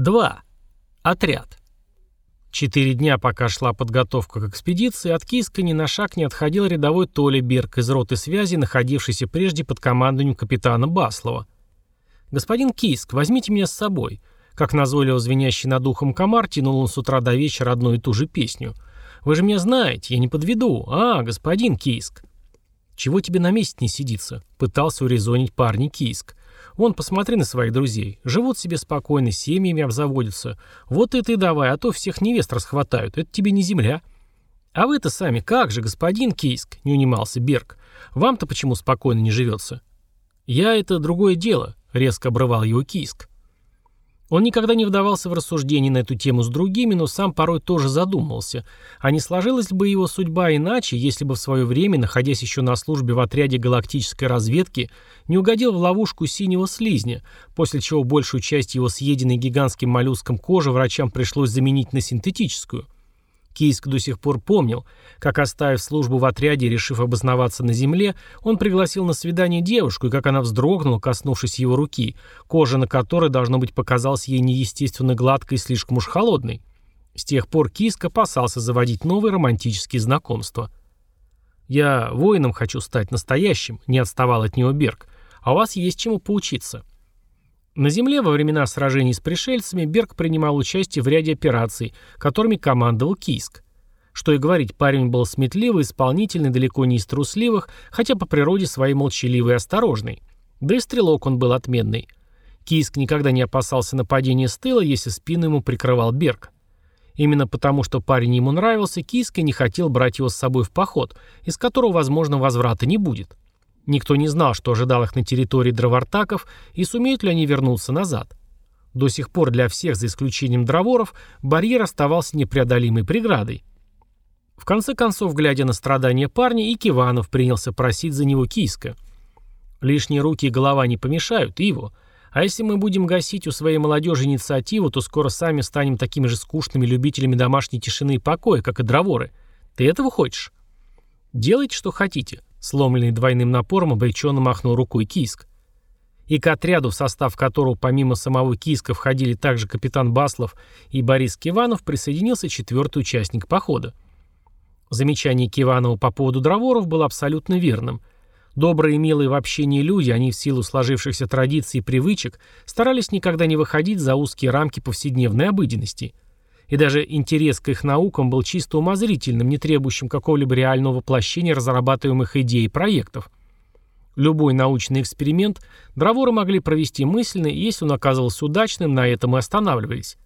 2. Отряд. Четыре дня, пока шла подготовка к экспедиции, от Киска ни на шаг не отходил рядовой Толя Берг из роты связи, находившийся прежде под командованием капитана Баслова. «Господин Киск, возьмите меня с собой». Как назойливо звенящий над ухом комар, тянул он с утра до вечера одну и ту же песню. «Вы же меня знаете, я не подведу. А, господин Киск». «Чего тебе на месте не сидится?» — пытался урезонить парня Киск. Вон, посмотри на своих друзей. Живут себе спокойно, семьями обзаводятся. Вот и ты давай, а то всех невест расхватают. Это тебе не земля. А вы-то сами как же, господин Кийск, не унимался Берг. Вам-то почему спокойно не живется? Я это другое дело, резко обрывал его Кийск. Он никогда не вдавался в рассуждения на эту тему с другими, но сам порой тоже задумывался, а не сложилась бы его судьба иначе, если бы в свое время, находясь еще на службе в отряде галактической разведки, не угодил в ловушку синего слизня, после чего большую часть его съеденной гигантским моллюском кожи врачам пришлось заменить на синтетическую – Кийск до сих пор помнил, как, оставив службу в отряде и решив обосноваться на земле, он пригласил на свидание девушку, и как она вздрогнула, коснувшись его руки, кожа на которой, должно быть, показалась ей неестественно гладкой и слишком уж холодной. С тех пор Кийск опасался заводить новые романтические знакомства. «Я воином хочу стать настоящим», — не отставал от него Берг, «а у вас есть чему поучиться». На Земле во времена сражений с пришельцами Берг принимал участие в ряде операций, которыми командовал Кийск. Что и говорить, парень был сметливый, исполнительный, далеко не из трусливых, хотя по природе своей молчаливый и осторожный. Да и стрелок он был отменный. Кийск никогда не опасался нападения с тыла, если спину ему прикрывал Берг. Именно потому, что парень ему нравился, Кийск и не хотел брать его с собой в поход, из которого, возможно, возврата не будет. Никто не знал, что ожидал их на территории дровартаков и сумеют ли они вернуться назад. До сих пор для всех, за исключением дроворов, барьер оставался непреодолимой преградой. В конце концов, глядя на страдания парня, и Киванов принялся просить за него киска. Лишние руки и голова не помешают его. А если мы будем гасить у своей молодежи инициативу, то скоро сами станем такими же скучными любителями домашней тишины и покоя, как и дроворы. Ты этого хочешь? Делайте, что хотите. Сломленный двойным напором, обреченно махнул рукой Киск. И к отряду, в состав которого помимо самого Киска входили также капитан Баслов и Борис Киванов, присоединился четвертый участник похода. Замечание Киванова по поводу дроворов было абсолютно верным. Добрые и милые в общении люди, они в силу сложившихся традиций и привычек, старались никогда не выходить за узкие рамки повседневной обыденности – и даже интерес к их наукам был чисто умозрительным, не требующим какого-либо реального воплощения разрабатываемых идей и проектов. Любой научный эксперимент дроворы могли провести мысленно, и если он оказывался удачным, на этом и останавливались.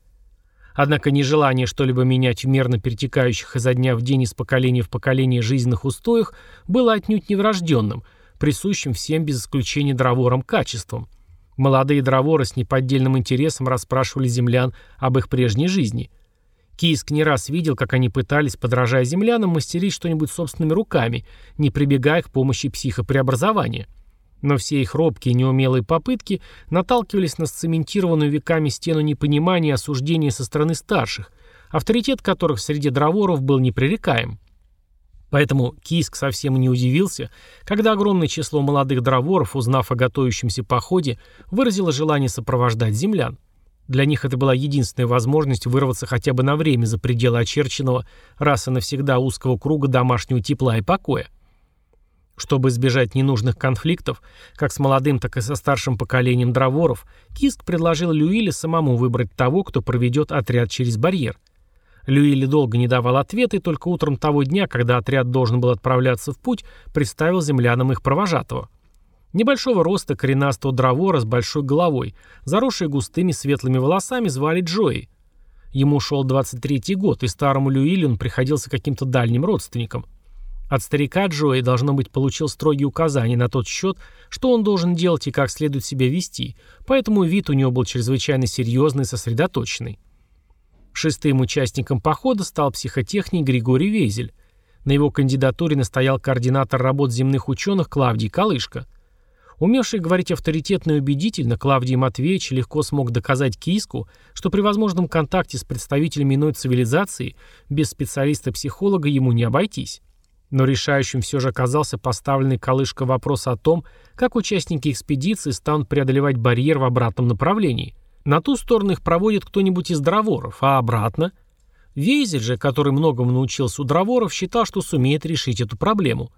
Однако нежелание что-либо менять в мерно перетекающих изо дня в день из поколения в поколение жизненных устоях было отнюдь неврожденным, присущим всем без исключения дроворам качеством. Молодые дроворы с неподдельным интересом расспрашивали землян об их прежней жизни – Кийск не раз видел, как они пытались, подражая землянам, мастерить что-нибудь собственными руками, не прибегая к помощи психопреобразования. Но все их робкие неумелые попытки наталкивались на сцементированную веками стену непонимания и осуждения со стороны старших, авторитет которых среди дроворов был непререкаем. Поэтому Кийск совсем не удивился, когда огромное число молодых дроворов, узнав о готовящемся походе, выразило желание сопровождать землян. Для них это была единственная возможность вырваться хотя бы на время за пределы очерченного раз и навсегда узкого круга домашнего тепла и покоя. Чтобы избежать ненужных конфликтов, как с молодым, так и со старшим поколением дроворов, Киск предложил Люиле самому выбрать того, кто проведет отряд через барьер. Люили долго не давал ответа, и только утром того дня, когда отряд должен был отправляться в путь, представил землянам их провожатого. Небольшого роста коренастого дровора с большой головой, заросший густыми светлыми волосами, звали Джои. Ему шел 23-й год, и старому Люилю он приходился каким-то дальним родственником. От старика Джои, должно быть, получил строгие указания на тот счет, что он должен делать и как следует себя вести, поэтому вид у него был чрезвычайно серьезный и сосредоточенный. Шестым участником похода стал психотехник Григорий Вейзель. На его кандидатуре настоял координатор работ земных ученых Клавдий Калышко. Умевший говорить авторитетно и убедительно, Клавдий Матвеевич легко смог доказать Киску, что при возможном контакте с представителями иной цивилизации без специалиста-психолога ему не обойтись. Но решающим все же оказался поставленный Калышко вопрос о том, как участники экспедиции станут преодолевать барьер в обратном направлении, На ту сторону их проводит кто-нибудь из дроворов, а обратно? Вейзель же, который многому научился у дроворов, считал, что сумеет решить эту проблему.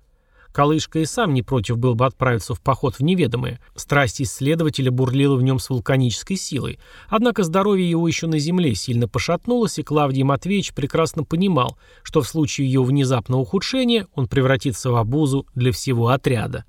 Калышка и сам не против был бы отправиться в поход в неведомое. Страсть исследователя бурлила в нем с вулканической силой. Однако здоровье его еще на земле сильно пошатнулось, и Клавдий Матвеевич прекрасно понимал, что в случае ее внезапного ухудшения он превратится в обузу для всего отряда.